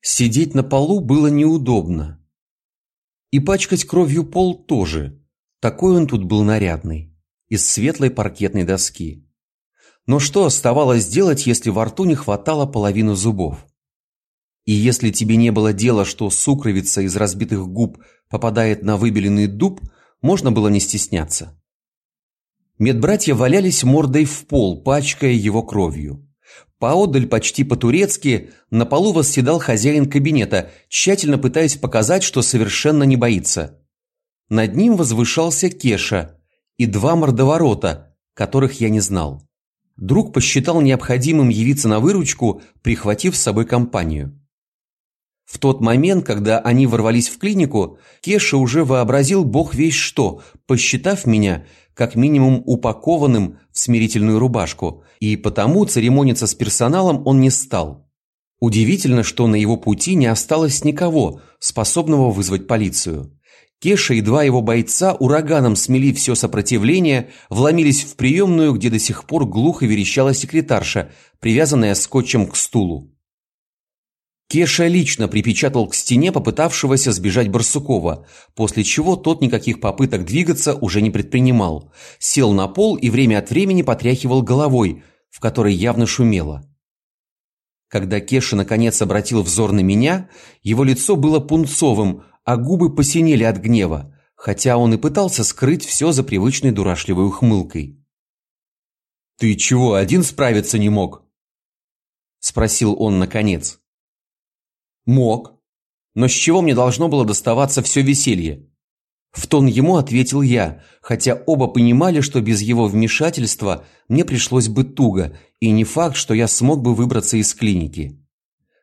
Сидеть на полу было неудобно. И пачкать кровью пол тоже. Такой он тут был нарядный, из светлой паркетной доски. Но что оставалось делать, если во рту не хватало половины зубов? И если тебе не было дела, что сукровица из разбитых губ попадает на выбеленный дуб, можно было не стесняться. Медбратья валялись мордой в пол, пачкая его кровью. Поодаль, почти по-турецки, на полу восседал хозяин кабинета, тщательно пытаясь показать, что совершенно не боится. Над ним возвышался Кеша и два мордоворота, которых я не знал. Друг посчитал необходимым явиться на выручку, прихватив с собой компанию. В тот момент, когда они ворвались в клинику, Кеша уже вообразил бог весь что, посчитав меня как минимум упакованным смирительную рубашку, и потому церемониться с персоналом он не стал. Удивительно, что на его пути не осталось никого, способного вызвать полицию. Кеша и два его бойца ураганом смели все сопротивление, вломились в приемную, где до сих пор глухо верещала секретарша, привязанная скотчем к стулу. Кеша лично припечатал к стене попытавшегося сбежать Барсукова, после чего тот никаких попыток двигаться уже не предпринимал. Сел на пол и время от времени потряхивал головой, в которой явно шумело. Когда Кеша наконец обратил взор на меня, его лицо было пунцовым, а губы посинели от гнева, хотя он и пытался скрыть все за привычной дурашливой ухмылкой. «Ты чего, один справиться не мог?» – спросил он наконец. Мог. Но с чего мне должно было доставаться все веселье? В тон ему ответил я, хотя оба понимали, что без его вмешательства мне пришлось бы туго, и не факт, что я смог бы выбраться из клиники.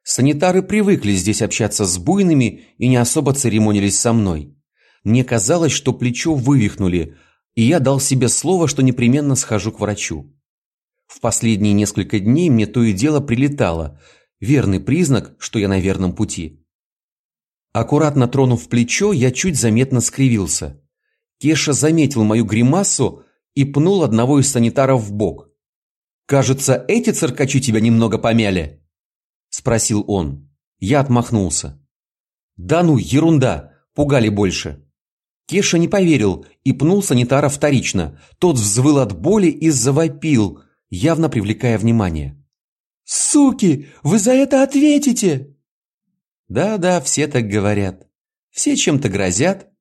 Санитары привыкли здесь общаться с буйными и не особо церемонились со мной. Мне казалось, что плечо вывихнули, и я дал себе слово, что непременно схожу к врачу. В последние несколько дней мне то и дело прилетало – верный признак, что я на верном пути. Аккуратно тронув плечо, я чуть заметно скривился. Кеша заметил мою гримасу и пнул одного из санитаров в бок. «Кажется, эти циркачи тебя немного помяли?» – спросил он. Я отмахнулся. «Да ну, ерунда, пугали больше». Кеша не поверил и пнул санитара вторично. Тот взвыл от боли и завопил, явно привлекая внимание. «Суки, вы за это ответите!» Да-да, все так говорят. Все чем-то грозят,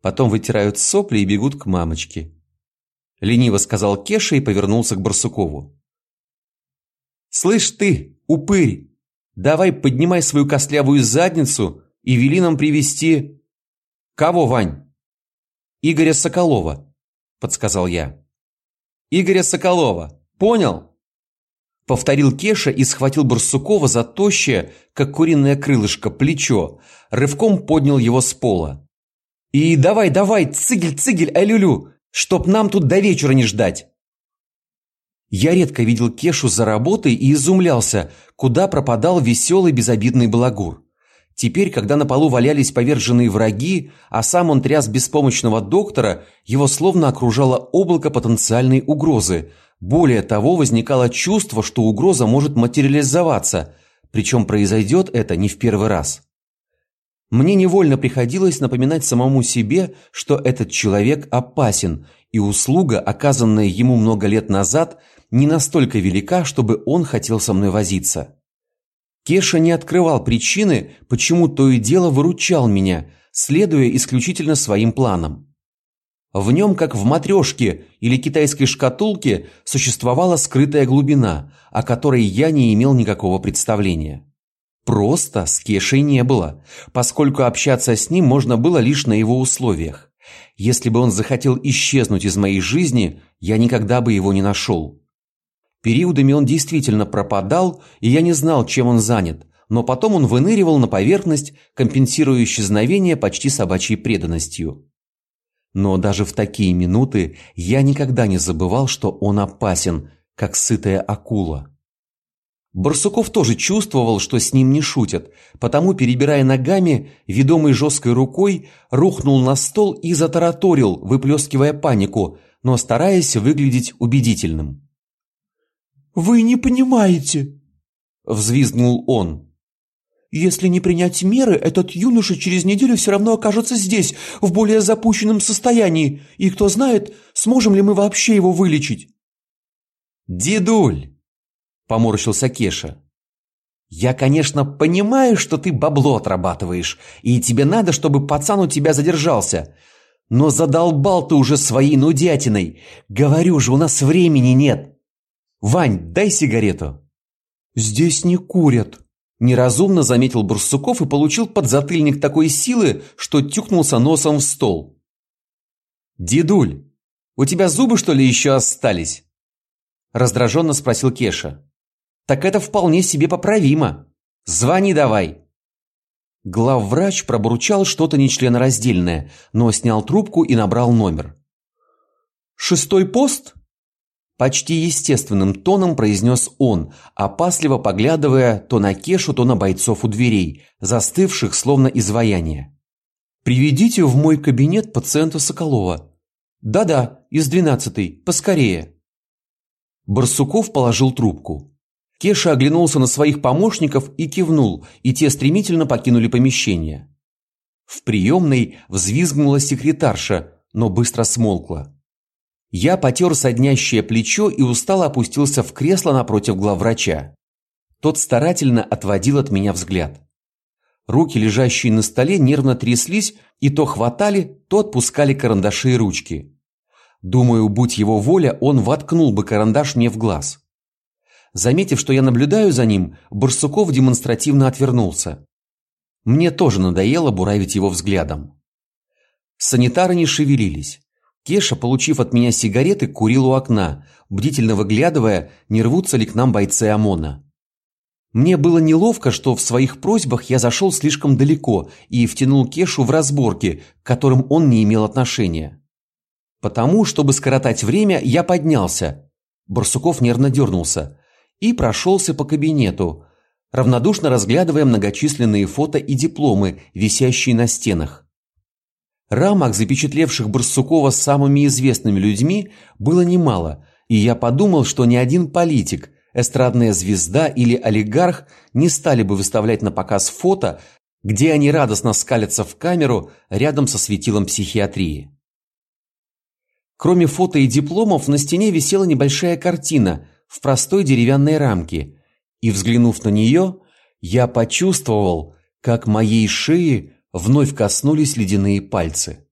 потом вытирают сопли и бегут к мамочке. Лениво сказал Кеша и повернулся к Барсукову. «Слышь ты, упырь, давай поднимай свою костлявую задницу и вели нам привести «Кого, Вань?» «Игоря Соколова», – подсказал я. «Игоря Соколова, понял?» Повторил Кеша и схватил Барсукова за тощее, как куриное крылышко, плечо, рывком поднял его с пола. «И давай, давай, цигель, цигель, алюлю, чтоб нам тут до вечера не ждать!» Я редко видел Кешу за работой и изумлялся, куда пропадал веселый безобидный балагур. Теперь, когда на полу валялись поверженные враги, а сам он тряс беспомощного доктора, его словно окружало облако потенциальной угрозы – более того, возникало чувство, что угроза может материализоваться, причем произойдет это не в первый раз. Мне невольно приходилось напоминать самому себе, что этот человек опасен, и услуга, оказанная ему много лет назад, не настолько велика, чтобы он хотел со мной возиться. Кеша не открывал причины, почему то и дело выручал меня, следуя исключительно своим планам. В нем, как в матрешке или китайской шкатулке, существовала скрытая глубина, о которой я не имел никакого представления. Просто с Кешей не было, поскольку общаться с ним можно было лишь на его условиях. Если бы он захотел исчезнуть из моей жизни, я никогда бы его не нашел. Периодами он действительно пропадал, и я не знал, чем он занят, но потом он выныривал на поверхность, компенсируя исчезновение почти собачьей преданностью. Но даже в такие минуты я никогда не забывал, что он опасен, как сытая акула. Барсуков тоже чувствовал, что с ним не шутят, потому, перебирая ногами, ведомый жесткой рукой, рухнул на стол и затараторил, выплескивая панику, но стараясь выглядеть убедительным. «Вы не понимаете!» – взвизгнул он. Если не принять меры, этот юноша через неделю все равно окажется здесь, в более запущенном состоянии, и кто знает, сможем ли мы вообще его вылечить. «Дедуль!» – поморщился Кеша. «Я, конечно, понимаю, что ты бабло отрабатываешь, и тебе надо, чтобы пацан у тебя задержался. Но задолбал ты уже своей нудятиной. Говорю же, у нас времени нет. Вань, дай сигарету». «Здесь не курят», – неразумно заметил Бурсуков и получил подзатыльник такой силы, что тюкнулся носом в стол. «Дедуль, у тебя зубы, что ли, еще остались?» Раздраженно спросил Кеша. «Так это вполне себе поправимо. Звони давай». Главврач пробурчал что-то нечленораздельное, но снял трубку и набрал номер. «Шестой пост?» Почти естественным тоном произнес он, опасливо поглядывая то на Кешу, то на бойцов у дверей, застывших словно изваяние. «Приведите в мой кабинет пациента Соколова. Да-да, из двенадцатой, поскорее». Барсуков положил трубку. Кеша оглянулся на своих помощников и кивнул, и те стремительно покинули помещение. В приемной взвизгнула секретарша, но быстро смолкла. Я потер соднящее плечо и устало опустился в кресло напротив главврача. Тот старательно отводил от меня взгляд. Руки, лежащие на столе, нервно тряслись и то хватали, то отпускали карандаши и ручки. Думаю, будь его воля, он воткнул бы карандаш мне в глаз. Заметив, что я наблюдаю за ним, Барсуков демонстративно отвернулся. Мне тоже надоело буравить его взглядом. Санитары не шевелились. Кеша, получив от меня сигареты, курил у окна, бдительно выглядывая, не рвутся ли к нам бойцы ОМОНа. Мне было неловко, что в своих просьбах я зашел слишком далеко и втянул Кешу в разборки, к которым он не имел отношения. Потому, чтобы скоротать время, я поднялся. Барсуков нервно дернулся и прошелся по кабинету, равнодушно разглядывая многочисленные фото и дипломы, висящие на стенах. Рамок, запечатлевших Барсукова самыми известными людьми, было немало, и я подумал, что ни один политик, эстрадная звезда или олигарх не стали бы выставлять на показ фото, где они радостно скалятся в камеру рядом со светилом психиатрии. Кроме фото и дипломов, на стене висела небольшая картина в простой деревянной рамке, и, взглянув на нее, я почувствовал, как моей шее вновь коснулись ледяные пальцы.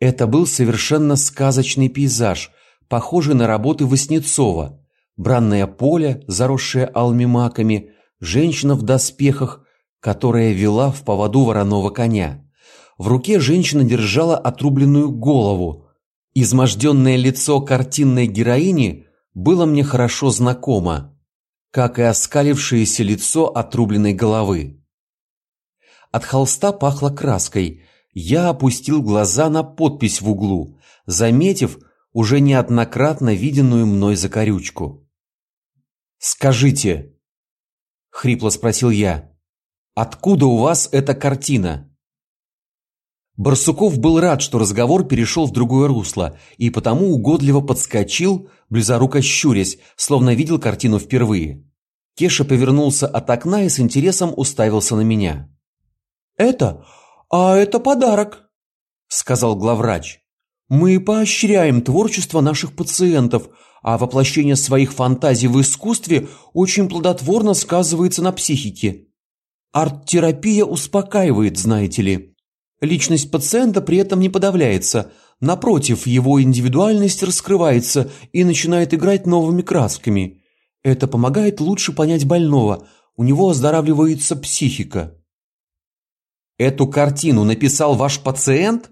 Это был совершенно сказочный пейзаж, похожий на работы Васнецова. Бранное поле, заросшее алыми женщина в доспехах, которая вела в поводу вороного коня. В руке женщина держала отрубленную голову. Изможденное лицо картинной героини было мне хорошо знакомо, как и оскалившееся лицо отрубленной головы. От холста пахло краской. Я опустил глаза на подпись в углу, заметив уже неоднократно виденную мной закорючку. «Скажите», — хрипло спросил я, — «откуда у вас эта картина?» Барсуков был рад, что разговор перешел в другое русло, и потому угодливо подскочил, близоруко щурясь, словно видел картину впервые. Кеша повернулся от окна и с интересом уставился на меня. Это, а это подарок, сказал главврач. Мы поощряем творчество наших пациентов, а воплощение своих фантазий в искусстве очень плодотворно сказывается на психике. Арт-терапия успокаивает, знаете ли. Личность пациента при этом не подавляется, напротив, его индивидуальность раскрывается и начинает играть новыми красками. Это помогает лучше понять больного, у него оздоравливается психика. Эту картину написал ваш пациент?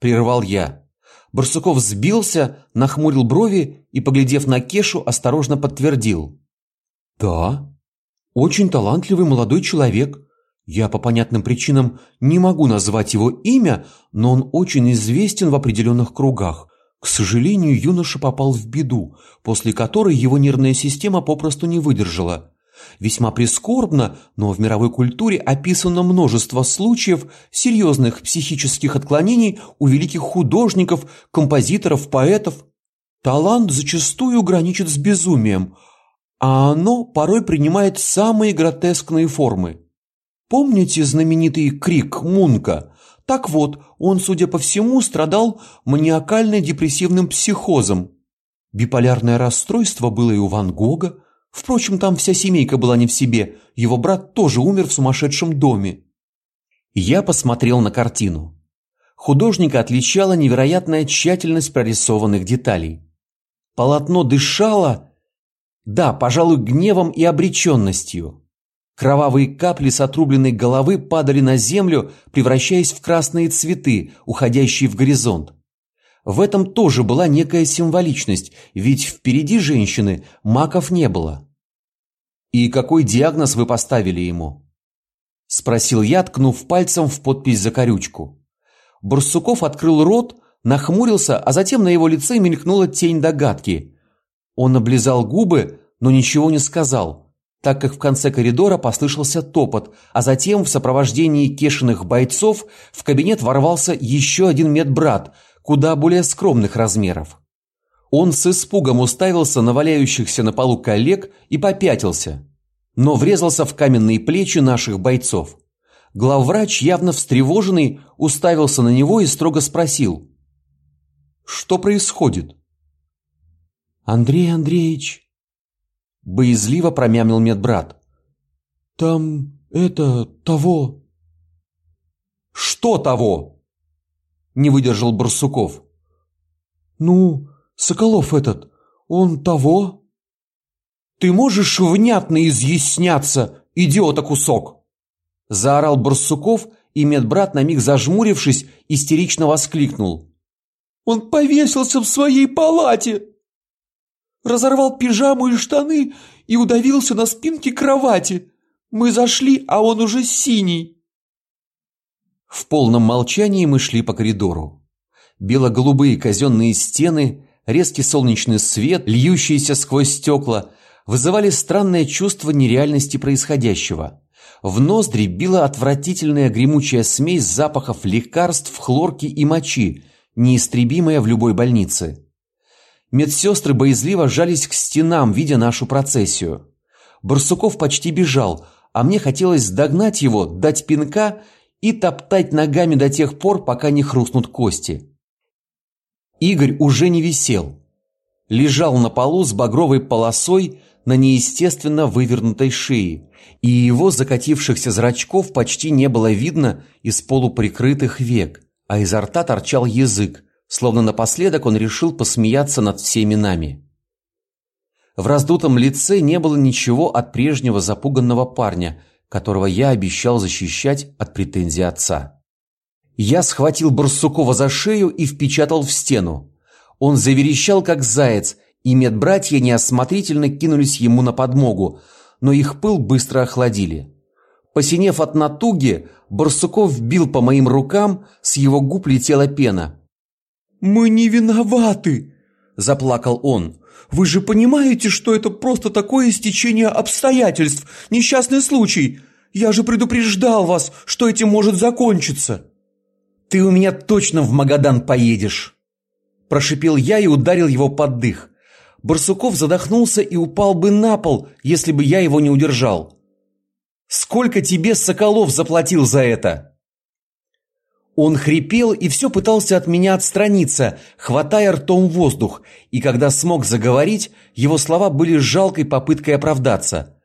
прервал я. Барсуков сбился, нахмурил брови и, поглядев на Кешу, осторожно подтвердил: "Да. Очень талантливый молодой человек. Я по понятным причинам не могу назвать его имя, но он очень известен в определенных кругах. К сожалению, юноша попал в беду, после которой его нервная система попросту не выдержала. Весьма прискорбно, но в мировой культуре описано множество случаев серьезных психических отклонений у великих художников, композиторов, поэтов. Талант зачастую граничит с безумием, а оно порой принимает самые гротескные формы. Помните знаменитый крик Мунка? Так вот, он, судя по всему, страдал маниакально-депрессивным психозом. Биполярное расстройство было и у Ван Гога. Впрочем, там вся семейка была не в себе. Его брат тоже умер в сумасшедшем доме. Я посмотрел на картину. Художника отличала невероятная тщательность прорисованных деталей. Полотно дышало, да, пожалуй, гневом и обреченностью. Кровавые капли с отрубленной головы падали на землю, превращаясь в красные цветы, уходящие в горизонт. В этом тоже была некая символичность, ведь впереди женщины маков не было. «И какой диагноз вы поставили ему?» – спросил я, ткнув пальцем в подпись за корючку. Барсуков открыл рот, нахмурился, а затем на его лице мелькнула тень догадки. Он облизал губы, но ничего не сказал, так как в конце коридора послышался топот, а затем в сопровождении кешиных бойцов в кабинет ворвался еще один медбрат – куда более скромных размеров. Он с испугом уставился на валяющихся на полу коллег и попятился, но врезался в каменные плечи наших бойцов. Главврач, явно встревоженный, уставился на него и строго спросил: "Что происходит?" Андрей Андреевич боязливо промямлил медбрат. Там это того. Что того? Не выдержал Барсуков. Ну, Соколов этот, он того? Ты можешь внятно изъясняться, идиота кусок, заорал Барсуков, и медбрат на миг зажмурившись, истерично воскликнул: Он повесился в своей палате. Разорвал пижаму и штаны и удавился на спинке кровати. Мы зашли, а он уже синий. В полном молчании мы шли по коридору. Бело-голубые казенные стены, резкий солнечный свет, льющийся сквозь стекла, вызывали странное чувство нереальности происходящего. В ноздри била отвратительная гремучая смесь запахов лекарств, хлорки и мочи, неистребимая в любой больнице. Медсестры боязливо жались к стенам, видя нашу процессию. Барсуков почти бежал, а мне хотелось догнать его, дать пинка и топтать ногами до тех пор, пока не хрустнут кости. Игорь уже не висел. Лежал на полу с багровой полосой на неестественно вывернутой шее, и его закатившихся зрачков почти не было видно из полуприкрытых век, а изо рта торчал язык, словно напоследок он решил посмеяться над всеми нами. В раздутом лице не было ничего от прежнего запуганного парня – которого я обещал защищать от претензий отца. Я схватил Барсукова за шею и впечатал в стену. Он заверещал как заяц, и медбратья неосмотрительно кинулись ему на подмогу, но их пыл быстро охладили. Посинев от натуги, Барсуков бил по моим рукам, с его губ летела пена. «Мы не виноваты!» – заплакал он. Вы же понимаете, что это просто такое стечение обстоятельств, несчастный случай. Я же предупреждал вас, что этим может закончиться. Ты у меня точно в Магадан поедешь, прошипел я и ударил его под дых. Барсуков задохнулся и упал бы на пол, если бы я его не удержал. Сколько тебе Соколов заплатил за это? Он хрипел и все пытался от меня отстраниться, хватая ртом воздух, и когда смог заговорить, его слова были жалкой попыткой оправдаться.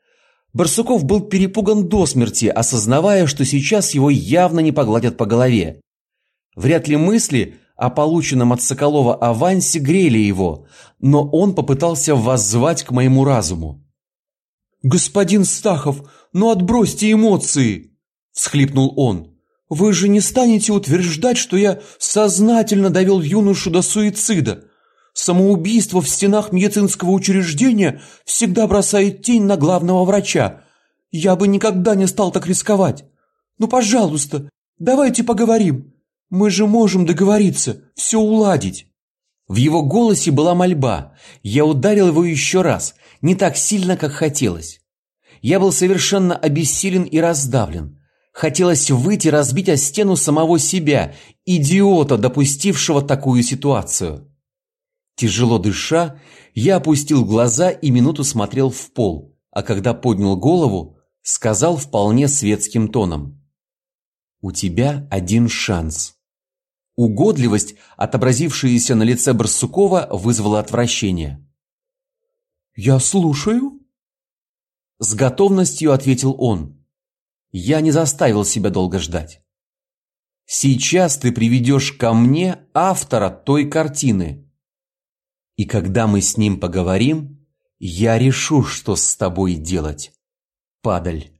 Барсуков был перепуган до смерти, осознавая, что сейчас его явно не погладят по голове. Вряд ли мысли о полученном от Соколова авансе грели его, но он попытался воззвать к моему разуму. «Господин Стахов, ну отбросьте эмоции!» – всхлипнул он. Вы же не станете утверждать, что я сознательно довел юношу до суицида. Самоубийство в стенах медицинского учреждения всегда бросает тень на главного врача. Я бы никогда не стал так рисковать. Ну, пожалуйста, давайте поговорим. Мы же можем договориться, все уладить. В его голосе была мольба. Я ударил его еще раз, не так сильно, как хотелось. Я был совершенно обессилен и раздавлен. Хотелось выйти разбить о стену самого себя, идиота, допустившего такую ситуацию. Тяжело дыша, я опустил глаза и минуту смотрел в пол, а когда поднял голову, сказал вполне светским тоном. У тебя один шанс. Угодливость, отобразившаяся на лице Барсукова, вызвала отвращение. «Я слушаю», – с готовностью ответил он. Я не заставил себя долго ждать. Сейчас ты приведешь ко мне автора той картины. И когда мы с ним поговорим, я решу, что с тобой делать. Падаль.